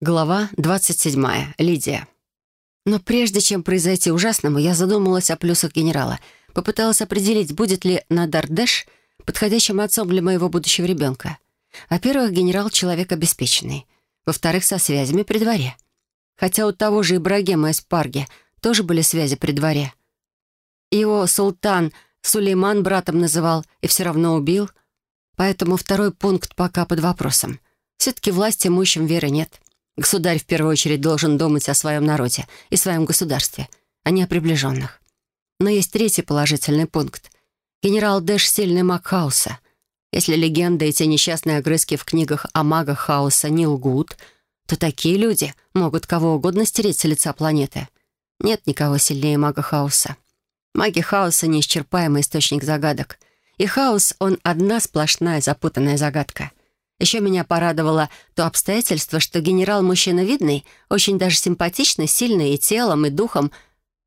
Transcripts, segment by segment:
Глава 27. Лидия. Но прежде чем произойти ужасному, я задумалась о плюсах генерала. Попыталась определить, будет ли Надар Дэш подходящим отцом для моего будущего ребенка. Во-первых, генерал — человек обеспеченный. Во-вторых, со связями при дворе. Хотя у того же Ибрагима из Парги тоже были связи при дворе. Его султан Сулейман братом называл и все равно убил. Поэтому второй пункт пока под вопросом. Все-таки власти имущим веры нет. Государь в первую очередь должен думать о своем народе и своем государстве, а не о приближенных. Но есть третий положительный пункт. Генерал Дэш — сильный маг хаоса. Если легенды и те несчастные огрызки в книгах о магах хаоса не лгут, то такие люди могут кого угодно стереть с лица планеты. Нет никого сильнее мага хаоса. Маги хаоса — неисчерпаемый источник загадок. И хаос — он одна сплошная запутанная загадка — еще меня порадовало то обстоятельство, что генерал мужчина видный, очень даже симпатичный, сильный и телом, и духом,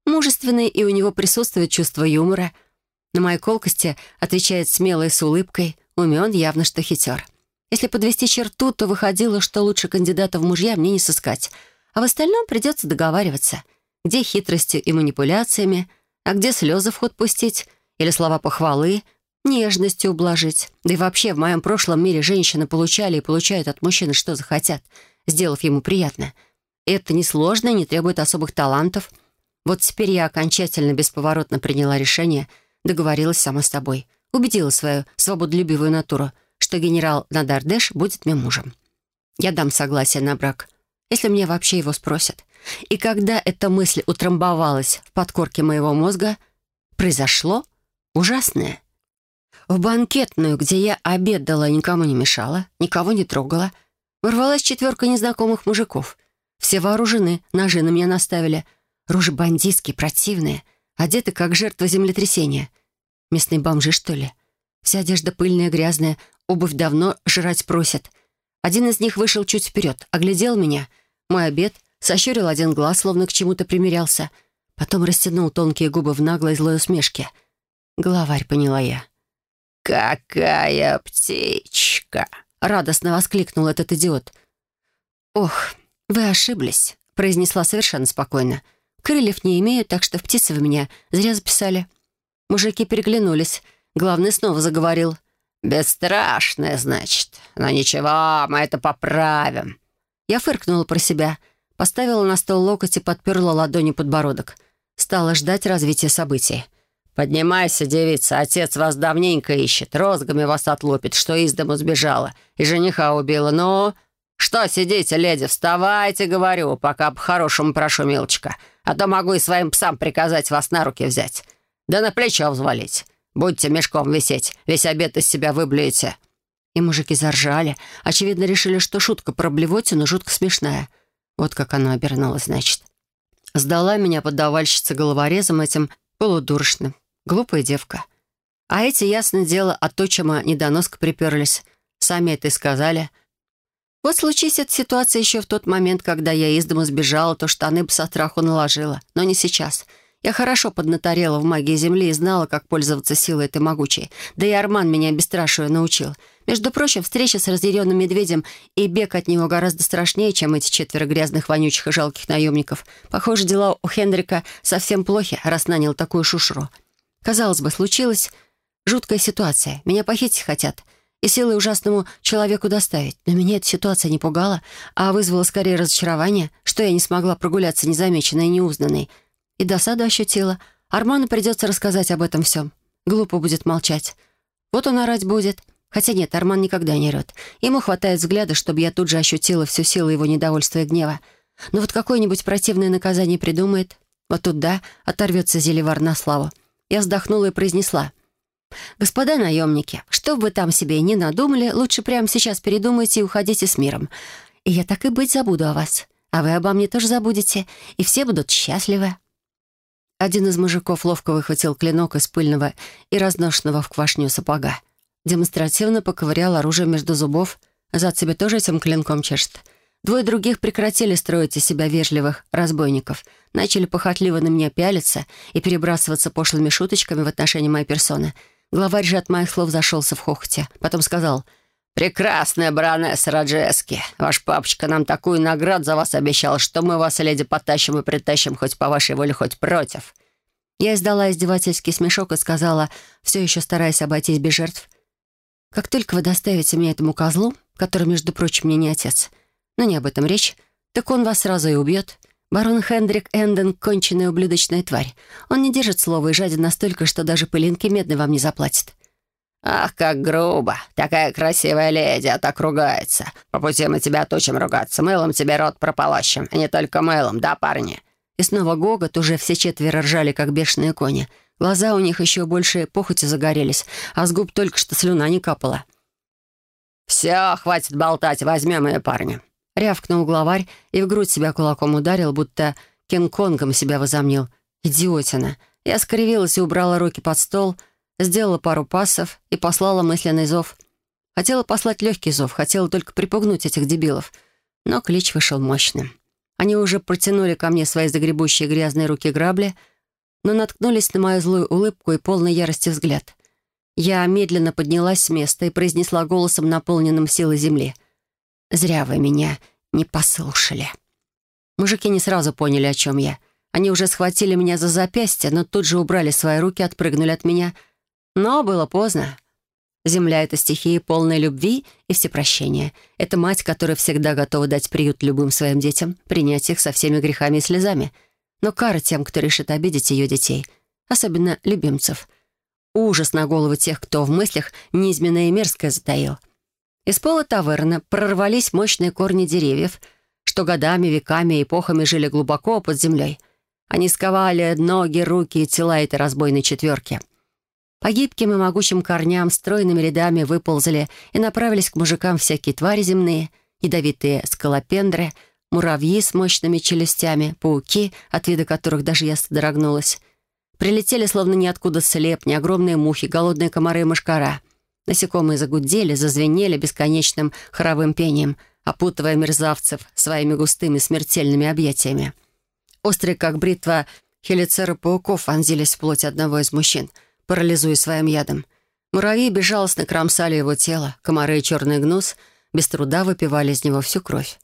мужественный, и у него присутствует чувство юмора. На мои колкости отвечает смело и с улыбкой, умен, явно что хитер. Если подвести черту, то выходило, что лучше кандидата в мужья мне не сыскать, а в остальном придется договариваться, где хитростью и манипуляциями, а где слезы в ход пустить, или слова похвалы, нежностью ублажить. Да и вообще, в моем прошлом мире женщины получали и получают от мужчины, что захотят, сделав ему приятно. Это несложно и не требует особых талантов. Вот теперь я окончательно бесповоротно приняла решение, договорилась сама с собой, убедила свою свободолюбивую натуру, что генерал Надардеш будет мне мужем. Я дам согласие на брак, если мне вообще его спросят. И когда эта мысль утрамбовалась в подкорке моего мозга, произошло ужасное — в банкетную, где я обедала, никому не мешала, никого не трогала, ворвалась четверка незнакомых мужиков. Все вооружены, ножи на меня наставили. Ружи бандитские, противные, одеты как жертва землетрясения. Местные бомжи, что ли? Вся одежда пыльная, грязная, обувь давно жрать просят. Один из них вышел чуть вперед, оглядел меня, мой обед, сощурил один глаз, словно к чему-то примерялся, потом растянул тонкие губы в наглой злой усмешке. Главарь, поняла я. «Какая птичка!» — радостно воскликнул этот идиот. «Ох, вы ошиблись», — произнесла совершенно спокойно. «Крыльев не имею, так что в птицы вы меня зря записали». Мужики переглянулись. Главный снова заговорил. «Бесстрашная, значит. Но ничего, мы это поправим». Я фыркнула про себя, поставила на стол локоть и подперла ладонью подбородок. Стала ждать развития событий. «Поднимайся, девица, отец вас давненько ищет, розгами вас отлупит, что из дому сбежала, и жениха убила. Ну, что сидите, леди, вставайте, говорю, пока по-хорошему прошу, милочка, а то могу и своим псам приказать вас на руки взять, да на плечо взвалить. Будьте мешком висеть, весь обед из себя выблюете». И мужики заржали. Очевидно, решили, что шутка про блевотину жутко смешная. Вот как она обернулась, значит. Сдала меня подавальщица головорезом этим полудурочным. Глупая девка. А эти, ясное дело, от отчима недоноска приперлись. Сами это и сказали. Вот случись эта ситуация еще в тот момент, когда я из дома сбежала, то штаны бы со страху наложила. Но не сейчас. Я хорошо поднаторела в магии Земли и знала, как пользоваться силой этой могучей. Да и Арман меня бесстрашию научил. Между прочим, встреча с разъяренным медведем и бег от него гораздо страшнее, чем эти четверо грязных, вонючих и жалких наемников. Похоже, дела у Хендрика совсем плохи, раз нанял такую шушеру. Казалось бы, случилась жуткая ситуация. Меня похитить хотят и силой ужасному человеку доставить. Но меня эта ситуация не пугала, а вызвала скорее разочарование, что я не смогла прогуляться незамеченной и неузнанной. И досаду ощутила. Арману придется рассказать об этом всем. Глупо будет молчать. Вот он орать будет. Хотя нет, Арман никогда не орет. Ему хватает взгляда, чтобы я тут же ощутила всю силу его недовольства и гнева. Но вот какое-нибудь противное наказание придумает. Вот тут да, оторвется Зеливар на славу. Я вздохнула и произнесла. «Господа наемники, что бы вы там себе ни надумали, лучше прямо сейчас передумайте и уходите с миром. И я так и быть забуду о вас. А вы обо мне тоже забудете, и все будут счастливы». Один из мужиков ловко выхватил клинок из пыльного и разношенного в квашню сапога. Демонстративно поковырял оружие между зубов. Зад себе тоже этим клинком чешет. Двое других прекратили строить из себя вежливых разбойников, начали похотливо на меня пялиться и перебрасываться пошлыми шуточками в отношении моей персоны. Главарь же от моих слов зашелся в хохоте. Потом сказал, «Прекрасная баронесса Раджески. Ваш папочка нам такую награду за вас обещал, что мы вас, леди, потащим и притащим хоть по вашей воле, хоть против». Я издала издевательский смешок и сказала, все еще стараясь обойтись без жертв. «Как только вы доставите меня этому козлу, который, между прочим, мне не отец, но не об этом речь, так он вас сразу и убьет. Барон Хендрик Энден — конченая ублюдочная тварь. Он не держит слова и жаден настолько, что даже пылинки медной вам не заплатит». «Ах, как грубо! Такая красивая леди, а так ругается. По пути мы тебя отучим ругаться. Мылом тебе рот прополощем, и не только мылом, да, парни?» И снова гогот, уже все четверо ржали, как бешеные кони. Глаза у них еще больше похоти загорелись, а с губ только что слюна не капала. «Все, хватит болтать, возьмем ее, парня!» Рявкнул главарь и в грудь себя кулаком ударил, будто Кинг-Конгом себя возомнил. «Идиотина!» Я скривилась и убрала руки под стол, сделала пару пассов и послала мысленный зов. Хотела послать легкий зов, хотела только припугнуть этих дебилов. Но клич вышел мощным. Они уже протянули ко мне свои загребущие грязные руки грабли, но наткнулись на мою злую улыбку и полной ярости взгляд. Я медленно поднялась с места и произнесла голосом, наполненным силой земли. «Зря вы меня не послушали». Мужики не сразу поняли, о чем я. Они уже схватили меня за запястье, но тут же убрали свои руки, отпрыгнули от меня. Но было поздно. Земля — это стихия полной любви и всепрощения. Это мать, которая всегда готова дать приют любым своим детям, принять их со всеми грехами и слезами. Но кара тем, кто решит обидеть ее детей, особенно любимцев. Ужас на голову тех, кто в мыслях низменное и мерзкое затаил. Из пола таверны прорвались мощные корни деревьев, что годами, веками и эпохами жили глубоко под землей. Они сковали ноги, руки и тела этой разбойной четверки — по гибким и могучим корням стройными рядами выползали и направились к мужикам всякие твари земные, ядовитые скалопендры, муравьи с мощными челюстями, пауки, от вида которых даже я содрогнулась. Прилетели словно ниоткуда слепни, огромные мухи, голодные комары и мышкара. Насекомые загудели, зазвенели бесконечным хоровым пением, опутывая мерзавцев своими густыми смертельными объятиями. Острые, как бритва, хелицеры пауков вонзились в плоть одного из мужчин — парализуя своим ядом. Муравьи безжалостно кромсали его тело, комары и черный гнус без труда выпивали из него всю кровь.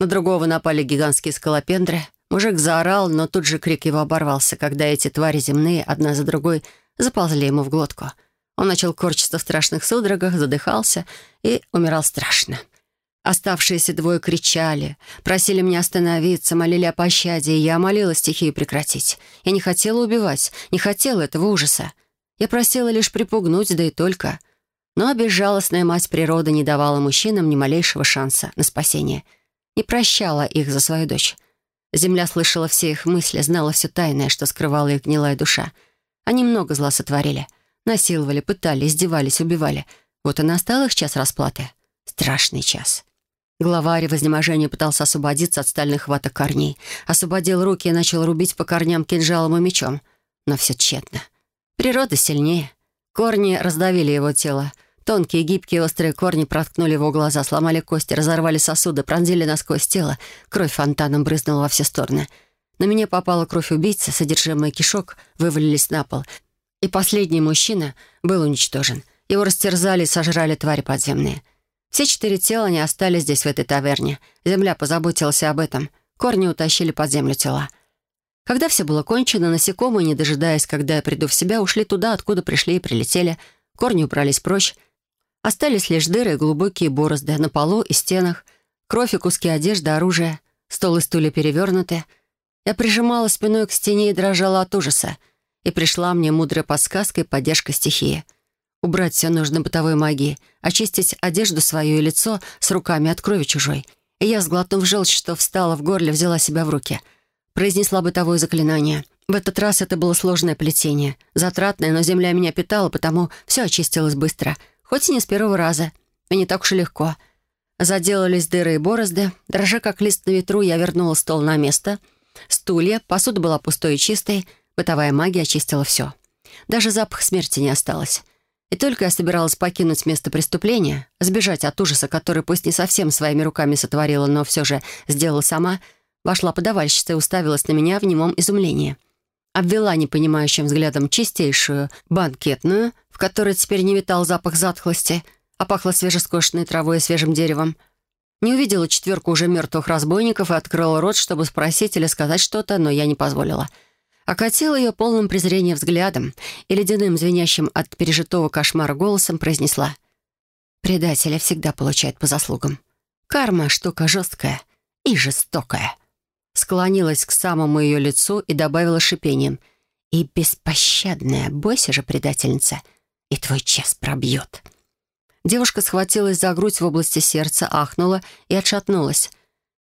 На другого напали гигантские скалопендры. Мужик заорал, но тут же крик его оборвался, когда эти твари земные, одна за другой, заползли ему в глотку. Он начал корчиться в страшных судорогах, задыхался и умирал страшно. Оставшиеся двое кричали, просили меня остановиться, молили о пощаде, и я молила стихию прекратить. Я не хотела убивать, не хотела этого ужаса. Я просила лишь припугнуть, да и только. Но безжалостная мать природы не давала мужчинам ни малейшего шанса на спасение. Не прощала их за свою дочь. Земля слышала все их мысли, знала все тайное, что скрывала их гнилая душа. Они много зла сотворили. Насиловали, пытали, издевались, убивали. Вот и настал их час расплаты. Страшный час. Главарь в изнеможении пытался освободиться от стальных хваток корней. Освободил руки и начал рубить по корням кинжалом и мечом. Но все тщетно. Природа сильнее. Корни раздавили его тело. Тонкие, гибкие, острые корни проткнули его глаза, сломали кости, разорвали сосуды, пронзили насквозь тело. Кровь фонтаном брызнула во все стороны. На меня попала кровь убийцы, содержимое кишок вывалились на пол. И последний мужчина был уничтожен. Его растерзали и сожрали твари подземные. Все четыре тела не остались здесь, в этой таверне. Земля позаботилась об этом. Корни утащили под землю тела. Когда все было кончено, насекомые, не дожидаясь, когда я приду в себя, ушли туда, откуда пришли и прилетели. Корни убрались прочь. Остались лишь дыры и глубокие борозды на полу и стенах, кровь и куски одежды, оружия, стол и стулья перевернуты. Я прижимала спиной к стене и дрожала от ужаса. И пришла мне мудрая подсказка и поддержка стихии. Убрать все нужно бытовой магии, очистить одежду свою и лицо с руками от крови чужой. И я, сглотнув желчь, что встала в горле, взяла себя в руки — произнесла бытовое заклинание. В этот раз это было сложное плетение. Затратное, но земля меня питала, потому все очистилось быстро. Хоть и не с первого раза. И не так уж и легко. Заделались дыры и борозды. Дрожа как лист на ветру, я вернула стол на место. Стулья, посуда была пустой и чистой. Бытовая магия очистила все. Даже запах смерти не осталось. И только я собиралась покинуть место преступления, сбежать от ужаса, который пусть не совсем своими руками сотворила, но все же сделала сама — Вошла подавальщица и уставилась на меня в немом изумлении. Обвела непонимающим взглядом чистейшую банкетную, в которой теперь не витал запах затхлости, а пахло свежескошенной травой и свежим деревом. Не увидела четверку уже мертвых разбойников и открыла рот, чтобы спросить или сказать что-то, но я не позволила. Окатила ее полным презрения взглядом и ледяным, звенящим от пережитого кошмара голосом произнесла. «Предателя всегда получают по заслугам. Карма — штука жесткая и жестокая». Склонилась к самому ее лицу и добавила шипением. «И беспощадная, бойся же, предательница, и твой час пробьет». Девушка схватилась за грудь в области сердца, ахнула и отшатнулась.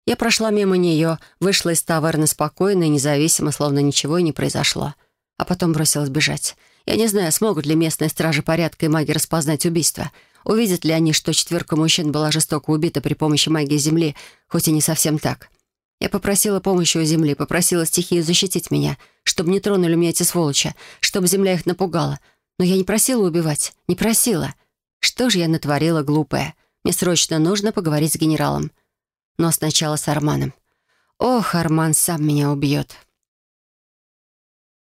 Я прошла мимо нее, вышла из таверны спокойно и независимо, словно ничего и не произошло. А потом бросилась бежать. Я не знаю, смогут ли местные стражи порядка и маги распознать убийство. Увидят ли они, что четверка мужчин была жестоко убита при помощи магии Земли, хоть и не совсем так. Я попросила помощи у Земли, попросила стихию защитить меня, чтобы не тронули меня эти сволочи, чтобы Земля их напугала. Но я не просила убивать, не просила. Что же я натворила глупое? Мне срочно нужно поговорить с генералом. Но сначала с Арманом. Ох, Арман сам меня убьет.